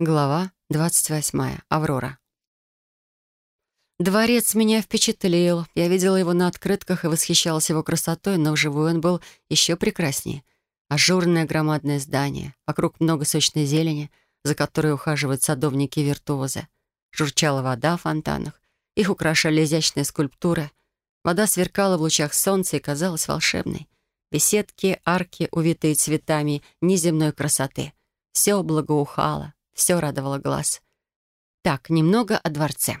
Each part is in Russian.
Глава 28. Аврора. Дворец меня впечатлил. Я видела его на открытках и восхищалась его красотой, но вживую он был еще прекраснее. Ажурное громадное здание, вокруг много сочной зелени, за которой ухаживают садовники-виртуозы. Журчала вода в фонтанах, их украшали изящные скульптуры. Вода сверкала в лучах солнца и казалась волшебной. Беседки, арки, увитые цветами неземной красоты. Все благоухало, все радовало глаз. Так, немного о дворце.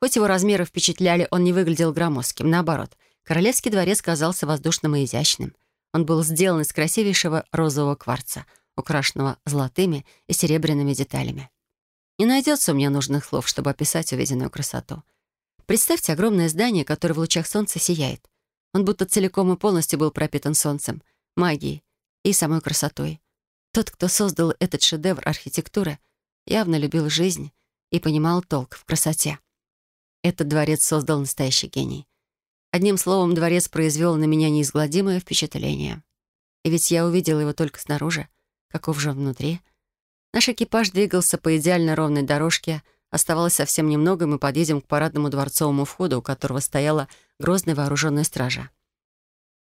Хоть его размеры впечатляли, он не выглядел громоздким. Наоборот, королевский дворец казался воздушным и изящным. Он был сделан из красивейшего розового кварца, украшенного золотыми и серебряными деталями. Не найдется у меня нужных слов, чтобы описать увиденную красоту. Представьте огромное здание, которое в лучах солнца сияет. Он будто целиком и полностью был пропитан солнцем, магией и самой красотой. Тот, кто создал этот шедевр архитектуры, явно любил жизнь и понимал толк в красоте. Этот дворец создал настоящий гений. Одним словом, дворец произвел на меня неизгладимое впечатление. И ведь я увидела его только снаружи, каков же внутри. Наш экипаж двигался по идеально ровной дорожке, оставалось совсем немного, и мы подъедем к парадному дворцовому входу, у которого стояла грозная вооруженная стража.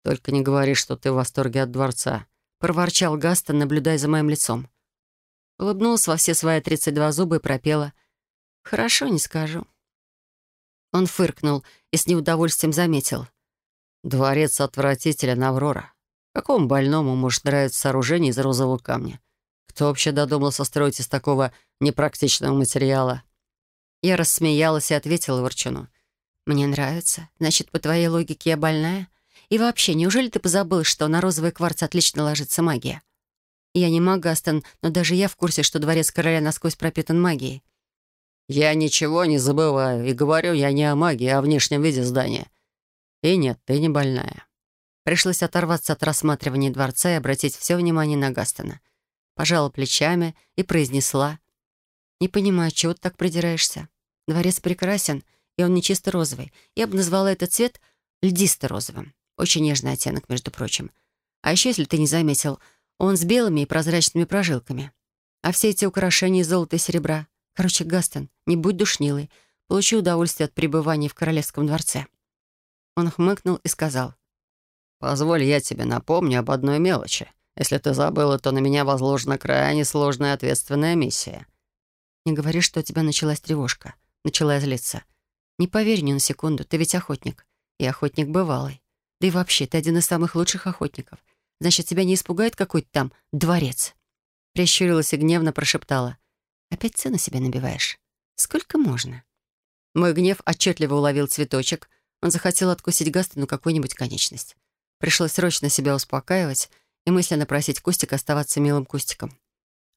«Только не говори, что ты в восторге от дворца», проворчал Гастон, наблюдая за моим лицом. Улыбнулся во все свои тридцать два зуба и пропела. «Хорошо, не скажу». Он фыркнул и с неудовольствием заметил. «Дворец отвратителен, Аврора. Какому больному может нравиться сооружение из розового камня? Кто вообще додумался строить из такого непрактичного материала?» Я рассмеялась и ответила Ворчуну. «Мне нравится. Значит, по твоей логике я больная?» И вообще, неужели ты позабыл, что на розовый кварц отлично ложится магия? Я не маг, Гастон, но даже я в курсе, что дворец короля насквозь пропитан магией. Я ничего не забываю, и говорю я не о магии, а о внешнем виде здания. И нет, ты не больная. Пришлось оторваться от рассматривания дворца и обратить все внимание на Гастона. Пожала плечами и произнесла. «Не понимаю, чего ты так придираешься? Дворец прекрасен, и он не чисто розовый. Я бы назвала этот цвет льдисто-розовым. Очень нежный оттенок, между прочим. А еще, если ты не заметил, он с белыми и прозрачными прожилками. А все эти украшения золота и серебра. Короче, Гастон, не будь душнилой. Получи удовольствие от пребывания в королевском дворце». Он хмыкнул и сказал. «Позволь, я тебе напомню об одной мелочи. Если ты забыла, то на меня возложена крайне сложная ответственная миссия». «Не говори, что у тебя началась тревожка». Начала злиться. «Не поверь ни на секунду, ты ведь охотник. И охотник бывалый. Да и вообще, ты один из самых лучших охотников. Значит, тебя не испугает какой-то там дворец?» Прищурилась и гневно прошептала. «Опять цену себе набиваешь? Сколько можно?» Мой гнев отчетливо уловил цветочек. Он захотел откусить Гастону какую-нибудь конечность. Пришлось срочно себя успокаивать и мысленно просить Кустика оставаться милым Кустиком.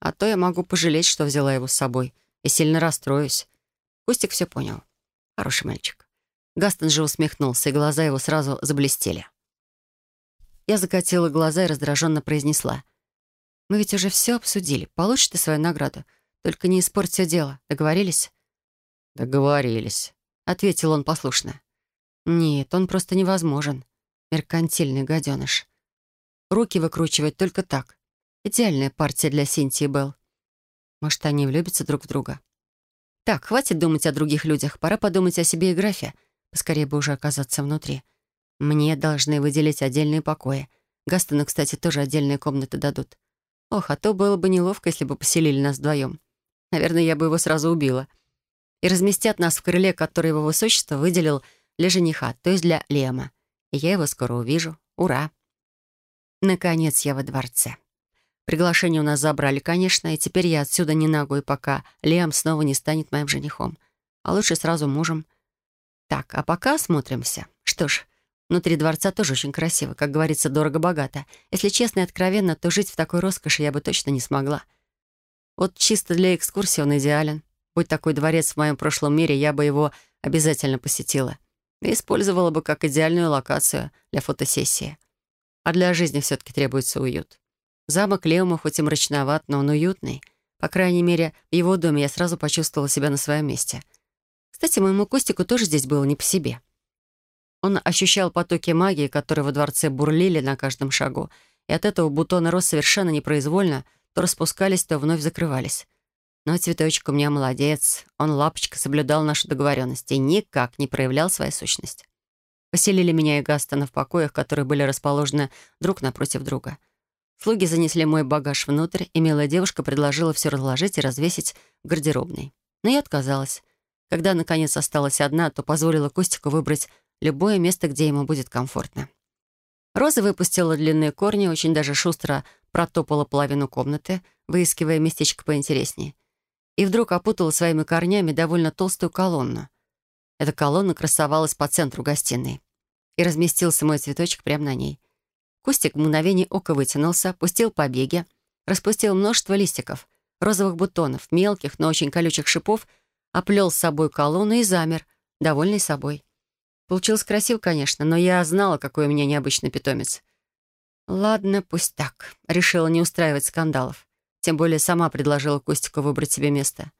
А то я могу пожалеть, что взяла его с собой, и сильно расстроюсь. Кустик все понял. Хороший мальчик. Гастон же усмехнулся, и глаза его сразу заблестели. Я закатила глаза и раздраженно произнесла. «Мы ведь уже все обсудили. Получишь ты свою награду. Только не испорть все дело. Договорились?» «Договорились», — ответил он послушно. «Нет, он просто невозможен. Меркантильный гаденыш. Руки выкручивает только так. Идеальная партия для Синтии Белл. Может, они влюбятся друг в друга?» «Так, хватит думать о других людях. Пора подумать о себе и графе. Поскорее бы уже оказаться внутри. Мне должны выделить отдельные покои. Гастону, кстати, тоже отдельные комнаты дадут. Ох, а то было бы неловко, если бы поселили нас вдвоем. Наверное, я бы его сразу убила. И разместят нас в крыле, которое его высочество выделил для жениха, то есть для Лема. И я его скоро увижу. Ура! Наконец я во дворце. Приглашение у нас забрали, конечно, и теперь я отсюда не ногой, пока Лем снова не станет моим женихом. А лучше сразу мужем. Так, а пока осмотримся. Что ж, внутри дворца тоже очень красиво, как говорится, дорого-богато. Если честно и откровенно, то жить в такой роскоши я бы точно не смогла. Вот чисто для экскурсии он идеален. Будь такой дворец в моем прошлом мире, я бы его обязательно посетила. И использовала бы как идеальную локацию для фотосессии. А для жизни все-таки требуется уют. Замок Леума хоть и мрачноват, но он уютный. По крайней мере, в его доме я сразу почувствовала себя на своем месте — кстати, моему Костику тоже здесь было не по себе. Он ощущал потоки магии, которые во дворце бурлили на каждом шагу, и от этого бутоны роз совершенно непроизвольно то распускались, то вновь закрывались. Но цветочек у меня молодец. Он лапочка соблюдал нашу договоренность и никак не проявлял свою сущность. Поселили меня и Гастона в покоях, которые были расположены друг напротив друга. Слуги занесли мой багаж внутрь, и милая девушка предложила все разложить и развесить в гардеробной. Но я отказалась. Когда, наконец, осталась одна, то позволила Костику выбрать любое место, где ему будет комфортно. Роза выпустила длинные корни, очень даже шустро протопала половину комнаты, выискивая местечко поинтереснее. И вдруг опутала своими корнями довольно толстую колонну. Эта колонна красовалась по центру гостиной. И разместился мой цветочек прямо на ней. Кустик в мгновение ока вытянулся, пустил побеги, распустил множество листиков, розовых бутонов, мелких, но очень колючих шипов, оплел с собой колонну и замер, довольный собой. Получилось красиво, конечно, но я знала, какой у меня необычный питомец. Ладно, пусть так. Решила не устраивать скандалов. Тем более сама предложила Костику выбрать себе место.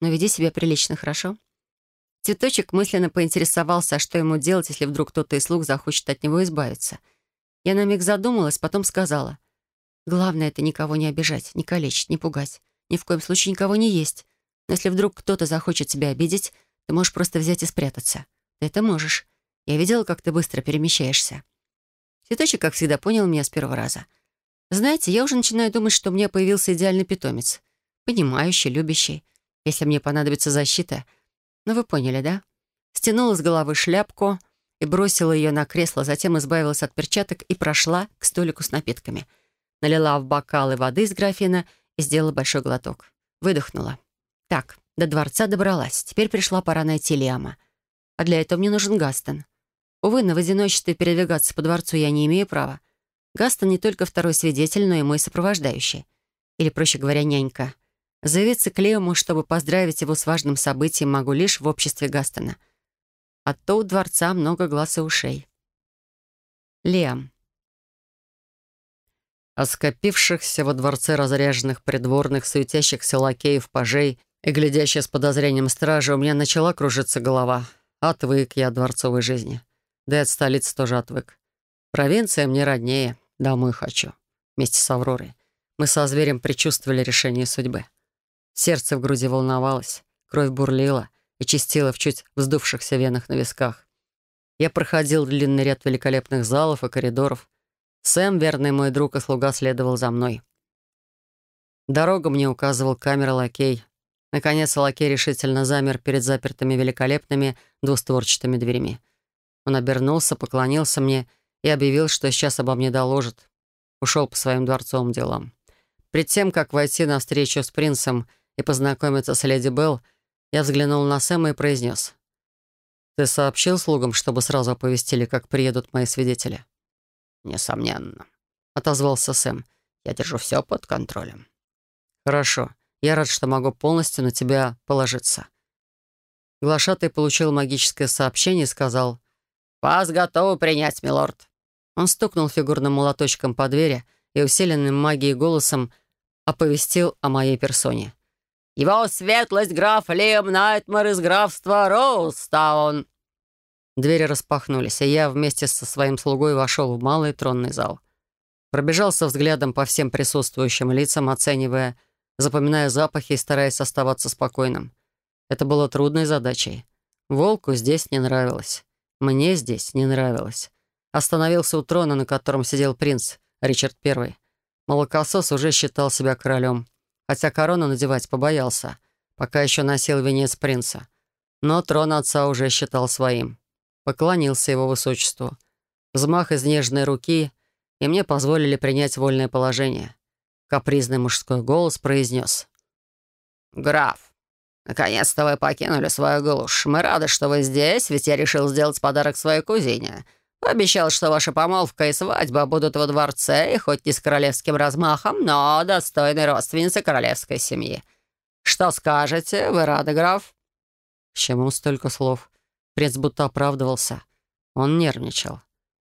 Но веди себя прилично, хорошо? Цветочек мысленно поинтересовался, а что ему делать, если вдруг кто-то из слуг захочет от него избавиться. Я на миг задумалась, потом сказала. «Главное — это никого не обижать, не калечить, не пугать. Ни в коем случае никого не есть. Но если вдруг кто-то захочет тебя обидеть, ты можешь просто взять и спрятаться. Ты это можешь. Я видела, как ты быстро перемещаешься». Цветочек, как всегда, понял меня с первого раза. Знаете, я уже начинаю думать, что у меня появился идеальный питомец. Понимающий, любящий. Если мне понадобится защита. Ну, вы поняли, да? Стянула с головы шляпку и бросила ее на кресло, затем избавилась от перчаток и прошла к столику с напитками. Налила в бокалы воды из графина и сделала большой глоток. Выдохнула. Так, до дворца добралась. Теперь пришла пора найти Лиама. А для этого мне нужен Гастон. Увы, на в одиночестве передвигаться по дворцу я не имею права. Гастон не только второй свидетель, но и мой сопровождающий. Или, проще говоря, нянька. Заявиться к Леому, чтобы поздравить его с важным событием, могу лишь в обществе Гастона. А то у дворца много глаз и ушей. Леом. О скопившихся во дворце разряженных придворных, суетящихся лакеев, пажей и глядящих с подозрением стражи у меня начала кружиться голова — Отвык я от дворцовой жизни. Да и от столицы тоже отвык. Провинция мне роднее. Домой хочу. Вместе с Авророй. Мы со зверем предчувствовали решение судьбы. Сердце в груди волновалось, кровь бурлила и чистила в чуть вздувшихся венах на висках. Я проходил длинный ряд великолепных залов и коридоров. Сэм, верный мой друг и слуга, следовал за мной. Дорогу мне указывал камера-лакей, Наконец лакей решительно замер перед запертыми великолепными двустворчатыми дверями. Он обернулся, поклонился мне и объявил, что сейчас обо мне доложит. Ушел по своим дворцовым делам. Перед тем, как войти на встречу с принцем и познакомиться с леди Белл, я взглянул на Сэма и произнес. «Ты сообщил слугам, чтобы сразу оповестили, как приедут мои свидетели?» «Несомненно», — отозвался Сэм. «Я держу все под контролем». «Хорошо. Я рад, что могу полностью на тебя положиться». Глашатый получил магическое сообщение и сказал «Вас готовы принять, милорд». Он стукнул фигурным молоточком по двери и усиленным магией голосом оповестил о моей персоне. «Его светлость граф Лиам Найтмар из графства Роустаун». Двери распахнулись, и я вместе со своим слугой вошел в малый тронный зал. Пробежался взглядом по всем присутствующим лицам, оценивая, запоминая запахи и стараясь оставаться спокойным. Это было трудной задачей. Волку здесь не нравилось. Мне здесь не нравилось. Остановился у трона, на котором сидел принц Ричард I. Молокосос уже считал себя королем, хотя корону надевать побоялся, пока еще носил венец принца. Но трон отца уже считал своим. Поклонился его высочеству. Взмах из нежной руки, и мне позволили принять вольное положение. Капризный мужской голос произнес. «Граф, наконец-то вы покинули свою глушь. Мы рады, что вы здесь, ведь я решил сделать подарок своей кузине. Пообещал, что ваша помолвка и свадьба будут во дворце, и хоть не с королевским размахом, но достойной родственницы королевской семьи. Что скажете? Вы рады, граф?» К чему столько слов? Принц будто оправдывался. Он нервничал.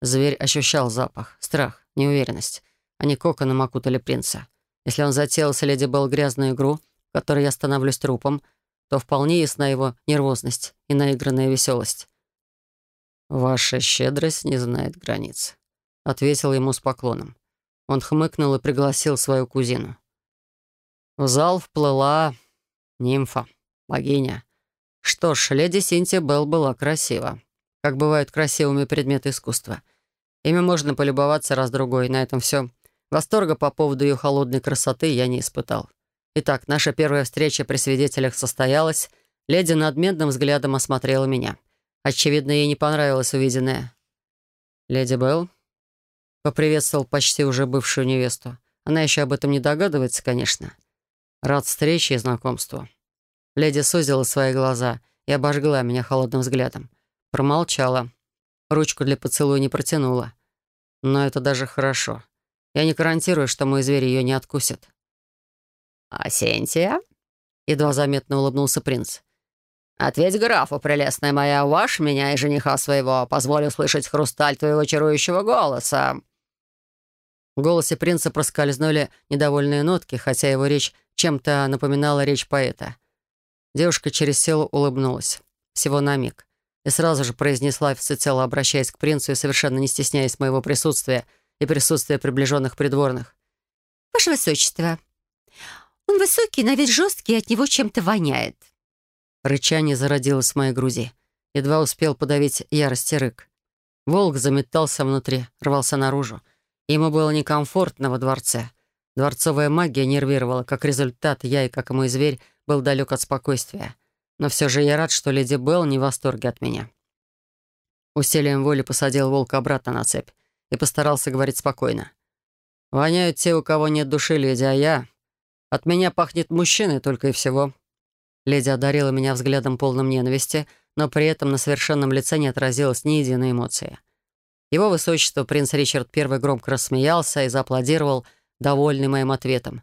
Зверь ощущал запах, страх, неуверенность. Они коконом окутали принца. Если он затеял с леди Белл грязную игру, в которой я становлюсь трупом, то вполне ясна его нервозность и наигранная веселость. «Ваша щедрость не знает границ», — ответил ему с поклоном. Он хмыкнул и пригласил свою кузину. В зал вплыла Нимфа. Богиня. Что ж, леди Синтия Белл была красива. Как бывают красивыми предметы искусства. Ими можно полюбоваться раз-другой, на этом все. Восторга по поводу ее холодной красоты я не испытал. Итак, наша первая встреча при свидетелях состоялась. Леди надменным взглядом осмотрела меня. Очевидно, ей не понравилось увиденное. «Леди Белл?» Поприветствовал почти уже бывшую невесту. Она еще об этом не догадывается, конечно. Рад встрече и знакомству. Леди сузила свои глаза и обожгла меня холодным взглядом. Промолчала. Ручку для поцелуя не протянула. Но это даже хорошо. Я не гарантирую, что мой зверь ее не откусит. «Асентия?» — едва заметно улыбнулся принц. «Ответь графу, прелестная моя, ваш меня и жениха своего. Позволю слышать хрусталь твоего чарующего голоса». В голосе принца проскользнули недовольные нотки, хотя его речь чем-то напоминала речь поэта. Девушка через силу улыбнулась. Всего на миг. И сразу же произнесла, всецело обращаясь к принцу и совершенно не стесняясь моего присутствия и присутствия приближенных придворных. «Ваше Высочество, он высокий, на вид жесткий, от него чем-то воняет». Рычание зародилось в моей груди. Едва успел подавить ярость и рык. Волк заметался внутри, рвался наружу. Ему было некомфортно во дворце. Дворцовая магия нервировала. Как результат, я и, как и мой зверь, был далек от спокойствия. Но все же я рад, что леди Белл не в восторге от меня. Усилием воли посадил волка обратно на цепь и постарался говорить спокойно. «Воняют те, у кого нет души, леди, а я... От меня пахнет мужчиной только и всего». Леди одарила меня взглядом полным ненависти, но при этом на совершенном лице не отразилось ни единой эмоции. Его высочество, принц Ричард I, громко рассмеялся и зааплодировал, довольный моим ответом.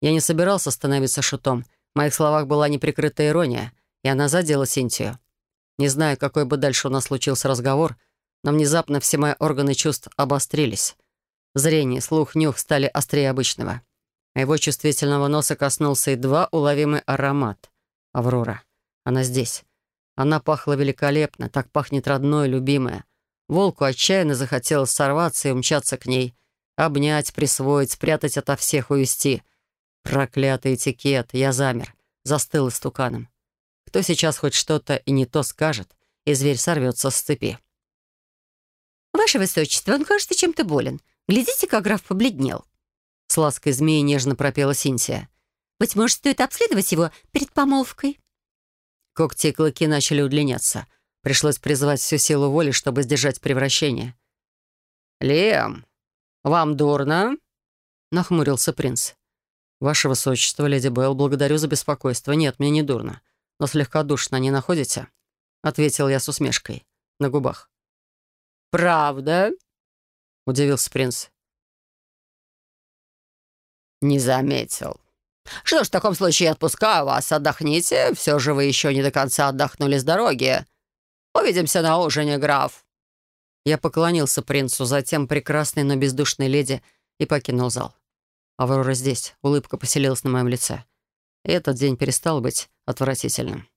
Я не собирался становиться шутом. В моих словах была неприкрытая ирония, и она задела Синтию. Не знаю, какой бы дальше у нас случился разговор, но внезапно все мои органы чувств обострились. Зрение, слух, нюх стали острее обычного. Моего чувствительного носа коснулся едва уловимый аромат. Аврора. Она здесь. Она пахла великолепно, так пахнет родное, любимое. Волку отчаянно захотелось сорваться и умчаться к ней. Обнять, присвоить, спрятать ото всех, увести. Проклятый этикет. Я замер. Застыл истуканом. Кто сейчас хоть что-то и не то скажет, и зверь сорвется с цепи. «Ваше Высочество, он, кажется, чем-то болен. Глядите, как граф побледнел». С лаской змеи нежно пропела Синтия. «Быть может, стоит обследовать его перед помолвкой?» Когти и клыки начали удлиняться. Пришлось призвать всю силу воли, чтобы сдержать превращение. «Лем, вам дурно?» — нахмурился принц. «Ваше Высочество, леди Белл, благодарю за беспокойство. Нет, мне не дурно но слегка душно не находите?» — ответил я с усмешкой на губах. «Правда?» — удивился принц. «Не заметил. Что ж, в таком случае отпускаю вас. Отдохните. Все же вы еще не до конца отдохнули с дороги. Увидимся на ужине, граф». Я поклонился принцу, затем прекрасной, но бездушной леди и покинул зал. Аврора здесь. Улыбка поселилась на моем лице. И этот день перестал быть отвратительным.